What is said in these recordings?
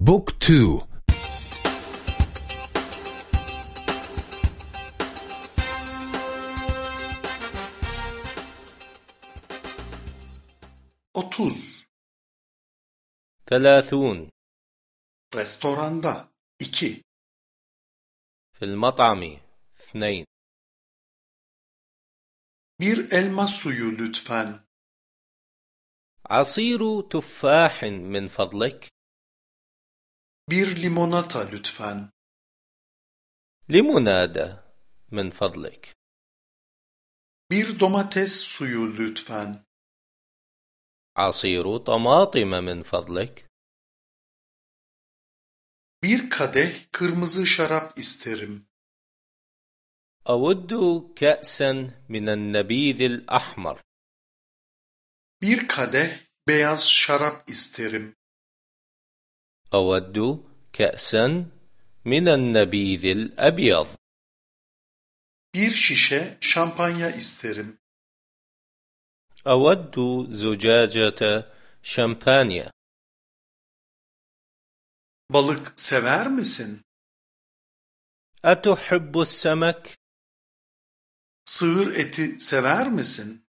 بوك تو Otuz. ثلاثون Restoranda. iki. في المطعم اثنين Bir elma suyu lütfen. عصير تفاح من فضلك Bir limonata lütfen. لمنادى من فضلك Bir domates suyu lütfen. عصير طماطم من فضلك Bir kadeh kırmızı şarap isterim. أود كأسا من النبيذ الأحمر Bir kadeh beyaz şarap isterim. أود كأسا من النبيذ الأبيض Bir şişe şampanya isterim. أود زجاجة شامبانيا Balık sever misin? أتحب السمك؟ Sığır eti sever misin?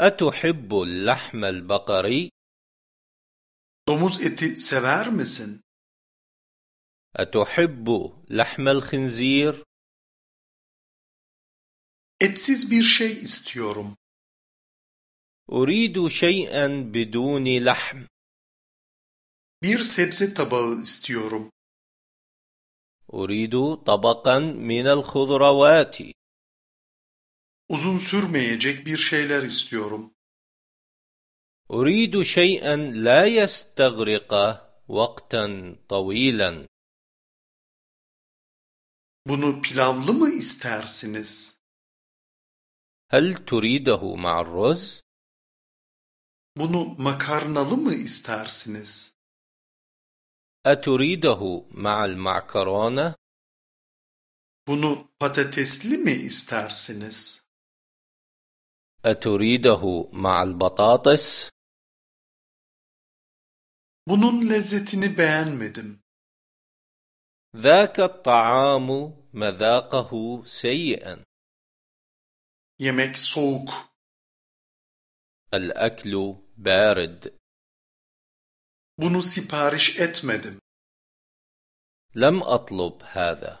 أتحب اللحم البقري؟ Domuz eti sever misin? أتحب لحم الخنزير؟ Etsiz bir şey istiyorum. أريد شيئا بدون لحم Bir sebze tabağı istiyorum. أريد طبقا من الخضروات Uzun sürmeyecek bir şeyler istiyorum. أريد شيئا لا يستغرق وقتا طويلا Bunu pilavlı mı istersiniz? هل تريده مع الرز؟ Bunu makarnalı mı istersiniz? أتريده مع المعكرونة؟ Bunu patatesli mi istersiniz? أتريده مع البطاطس؟ Bunun lezzetini beğenmedim. ذاك الطعام مذاقه سيئا Yemek soğuk. الأكل بارد Bunu sipariş etmedim. لم أطلب هذا